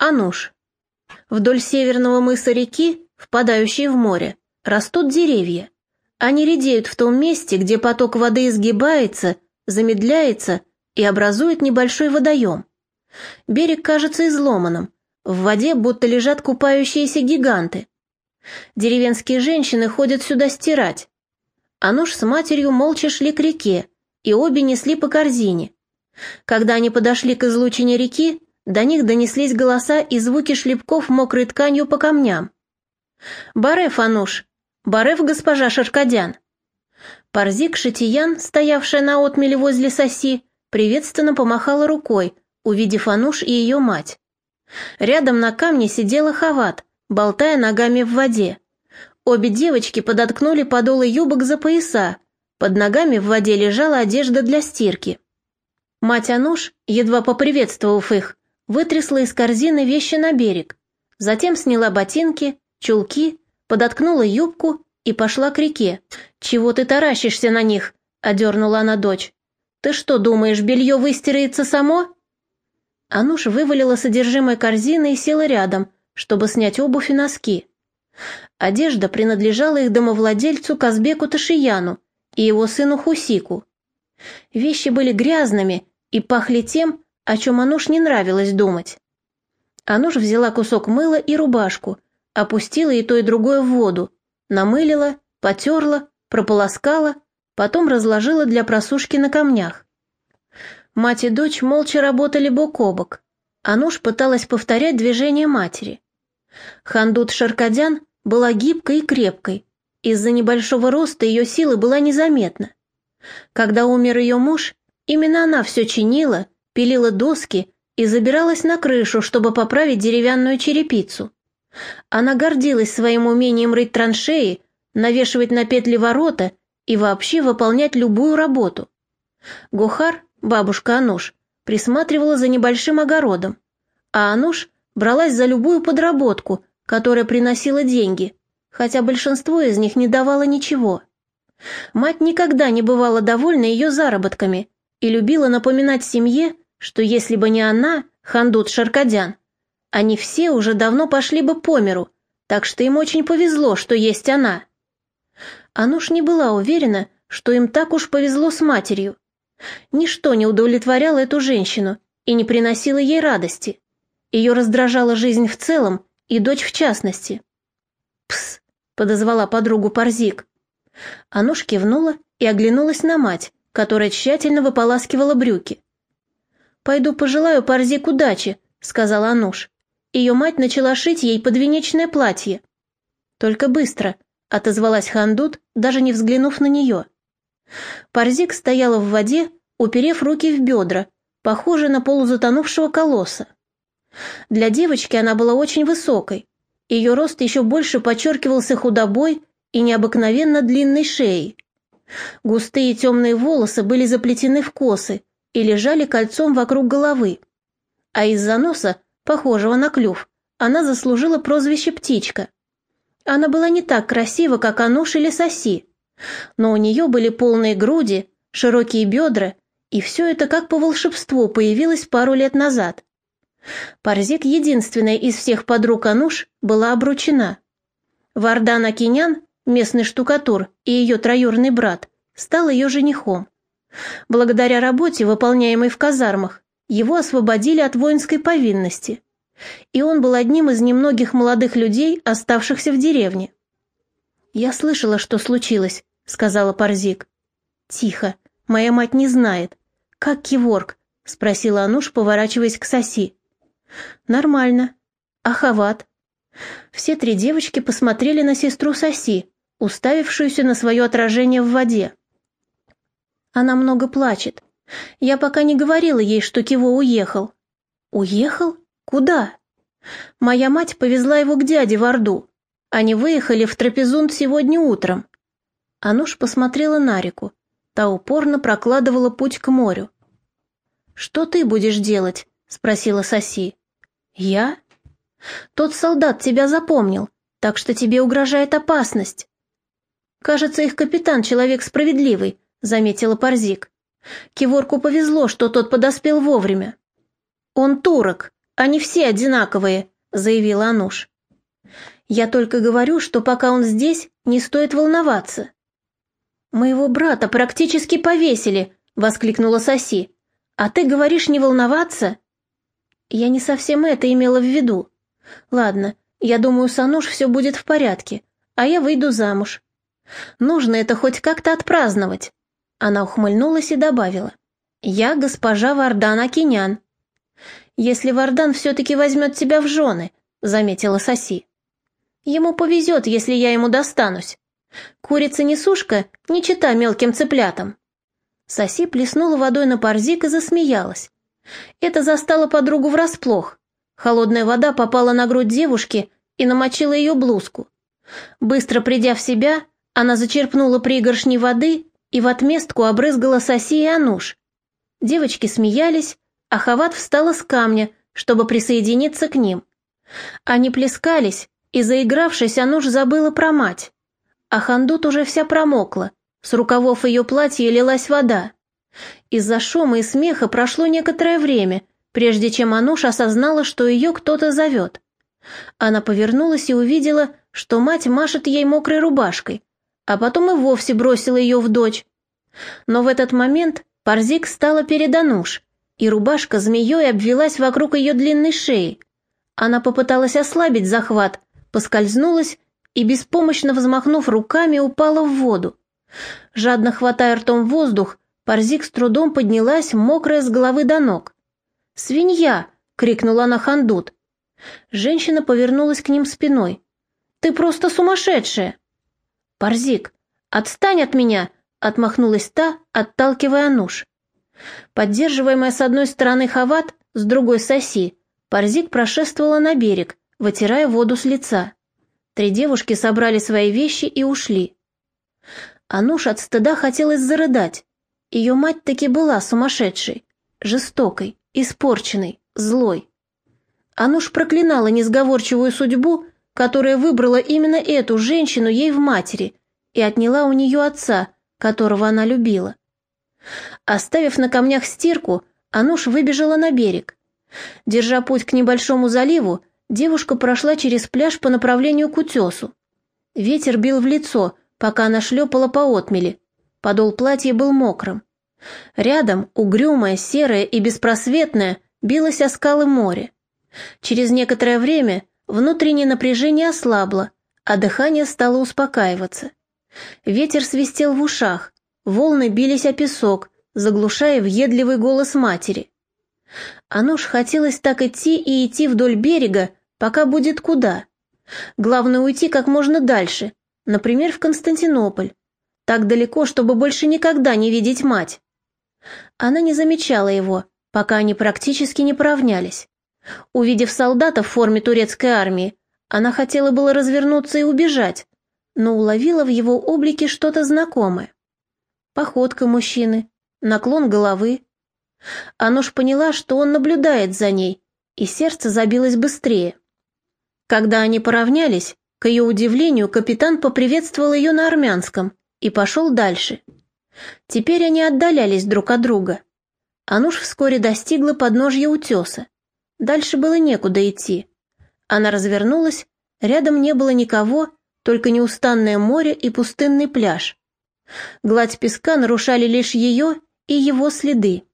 Ануш. Вдоль северного мыса реки, впадающей в море, растут деревья. Они редеют в том месте, где поток воды изгибается, замедляется и образует небольшой водоем. Берег кажется изломанным, в воде будто лежат купающиеся гиганты. Деревенские женщины ходят сюда стирать. Ануш с матерью молча шли к реке, и обе несли по корзине. Когда они подошли к излучине реки, до них донеслись голоса и звуки шлепков мокрой тканью по камням. «Бареф, Ануш! Бареф, госпожа Шаркадян!» Парзик Шатиян, стоявшая на отмеле возле соси, приветственно помахала рукой, увидев Ануш и ее мать. Рядом на камне сидела Хават, болтая ногами в воде. Обе девочки подоткнули подолы юбок за пояса, под ногами в воде лежала одежда для стирки. Мать Ануш, едва поприветствовав их, вытрясла из корзины вещи на берег, затем сняла ботинки, чулки, подоткнула юбку и пошла к реке. «Чего ты таращишься на них?» — одернула она дочь. «Ты что, думаешь, белье выстирается само?» Ануш вывалила содержимое корзины и села рядом, чтобы снять обувь и носки. Одежда принадлежала их домовладельцу Казбеку Ташияну и его сыну Хусику. Вещи были грязными и пахли тем, о чем Ануш не нравилось думать. Ануш взяла кусок мыла и рубашку, опустила и то, и другое в воду, намылила, потерла, прополоскала, потом разложила для просушки на камнях. Мать и дочь молча работали бок о бок. Ануш пыталась повторять движения матери. Хандут Шаркадян была гибкой и крепкой. Из-за небольшого роста ее силы была незаметна. Когда умер ее муж, именно она все чинила, пилила доски и забиралась на крышу, чтобы поправить деревянную черепицу. Она гордилась своим умением рыть траншеи, навешивать на петли ворота и вообще выполнять любую работу. Гухар, бабушка Ануш, присматривала за небольшим огородом, а Ануш бралась за любую подработку, которая приносила деньги, хотя большинство из них не давало ничего. Мать никогда не бывала довольна ее заработками и любила напоминать семье, что если бы не она, Хандут Шаркадян, они все уже давно пошли бы по миру, так что им очень повезло, что есть она. Ануш не была уверена, что им так уж повезло с матерью. Ничто не удовлетворяло эту женщину и не приносило ей радости. Ее раздражала жизнь в целом и дочь в частности. «Пс!» — подозвала подругу Парзик. Ануш кивнула и оглянулась на мать, которая тщательно выполаскивала брюки. «Пойду пожелаю Парзик удачи», — сказала Ануш. Ее мать начала шить ей подвенечное платье. «Только быстро», — отозвалась Хандут, даже не взглянув на нее. Парзик стояла в воде, уперев руки в бедра, похожая на полузатонувшего колосса. Для девочки она была очень высокой. Ее рост еще больше подчеркивался худобой и необыкновенно длинной шеей. Густые темные волосы были заплетены в косы, и лежали кольцом вокруг головы. А из-за носа, похожего на клюв, она заслужила прозвище «птичка». Она была не так красива, как Ануш или Соси, но у нее были полные груди, широкие бедра, и все это как по волшебству появилось пару лет назад. Парзик, единственная из всех подруг Ануш, была обручена. Вардан Акинян, местный штукатур, и ее троюрный брат, стал ее женихом. Благодаря работе, выполняемой в казармах, его освободили от воинской повинности, и он был одним из немногих молодых людей, оставшихся в деревне. «Я слышала, что случилось», — сказала Парзик. «Тихо, моя мать не знает. Как Киворг?» — спросила Ануш, поворачиваясь к Соси. «Нормально. А Хават?» Все три девочки посмотрели на сестру Соси, уставившуюся на свое отражение в воде. Она много плачет. Я пока не говорила ей, что Киво уехал. Уехал? Куда? Моя мать повезла его к дяде в Орду. Они выехали в Трапезунд сегодня утром. Ануш посмотрела на реку. Та упорно прокладывала путь к морю. «Что ты будешь делать?» — спросила Соси. «Я?» «Тот солдат тебя запомнил, так что тебе угрожает опасность». «Кажется, их капитан человек справедливый, — заметила Парзик. Киворку повезло, что тот подоспел вовремя. «Он турок», они все одинаковые», — заявила Ануш. «Я только говорю, что пока он здесь, не стоит волноваться». «Моего брата практически повесили», — воскликнула Соси. «А ты говоришь не волноваться?» «Я не совсем это имела в виду. Ладно, я думаю, с Ануш все будет в порядке, а я выйду замуж. Нужно это хоть как-то отпраздновать». Она ухмыльнулась и добавила. «Я госпожа Вардан Акинян». «Если Вардан все-таки возьмет тебя в жены», — заметила Соси. «Ему повезет, если я ему достанусь. Курица-несушка не чита мелким цыплятам». Соси плеснула водой на парзик и засмеялась. Это застало подругу врасплох. Холодная вода попала на грудь девушки и намочила ее блузку. Быстро придя в себя, она зачерпнула пригоршни воды и в отместку обрызгала Соси и Ануш. Девочки смеялись, а Хават встала с камня, чтобы присоединиться к ним. Они плескались, и, заигравшись, Ануш забыла про мать. А Хандут уже вся промокла, с рукавов ее платья лилась вода. Из-за шума и смеха прошло некоторое время, прежде чем Ануш осознала, что ее кто-то зовет. Она повернулась и увидела, что мать машет ей мокрой рубашкой, а потом и вовсе бросила ее в дочь. Но в этот момент Парзик стала перед Ануш, и рубашка змеей обвелась вокруг ее длинной шеи. Она попыталась ослабить захват, поскользнулась и, беспомощно взмахнув руками, упала в воду. Жадно хватая ртом воздух, Парзик с трудом поднялась, мокрая с головы до ног. «Свинья!» — крикнула она Хандут. Женщина повернулась к ним спиной. «Ты просто сумасшедшая!» «Парзик, отстань от меня!» — отмахнулась та, отталкивая нож. Поддерживаемая с одной стороны Хават, с другой Соси, Парзик прошествовала на берег, вытирая воду с лица. Три девушки собрали свои вещи и ушли. Ануш от стыда хотелось зарыдать. Ее мать таки была сумасшедшей, жестокой, испорченной, злой. Ануш проклинала несговорчивую судьбу, которая выбрала именно эту женщину ей в матери и отняла у нее отца, которого она любила. Оставив на камнях стирку, Ануш выбежала на берег. Держа путь к небольшому заливу, девушка прошла через пляж по направлению к утесу. Ветер бил в лицо, пока она шлепала по отмели. Подол платья был мокрым. Рядом, угрюмое, серое и беспросветное, билось о скалы море. Через некоторое время внутреннее напряжение ослабло, а дыхание стало успокаиваться. Ветер свистел в ушах, волны бились о песок, заглушая въедливый голос матери. Ануш хотелось так идти и идти вдоль берега, пока будет куда. Главное уйти как можно дальше, например, в Константинополь. Так далеко, чтобы больше никогда не видеть мать. Она не замечала его, пока они практически не поравнялись. Увидев солдата в форме турецкой армии, она хотела было развернуться и убежать, но уловила в его облике что-то знакомое. Походка мужчины, наклон головы. Ануш поняла, что он наблюдает за ней, и сердце забилось быстрее. Когда они поравнялись, к ее удивлению, капитан поприветствовал ее на армянском и пошел дальше. Теперь они отдалялись друг от друга. Ануш вскоре достигла подножья утеса. Дальше было некуда идти. Она развернулась, рядом не было никого, только неустанное море и пустынный пляж. Гладь песка нарушали лишь ее и его следы.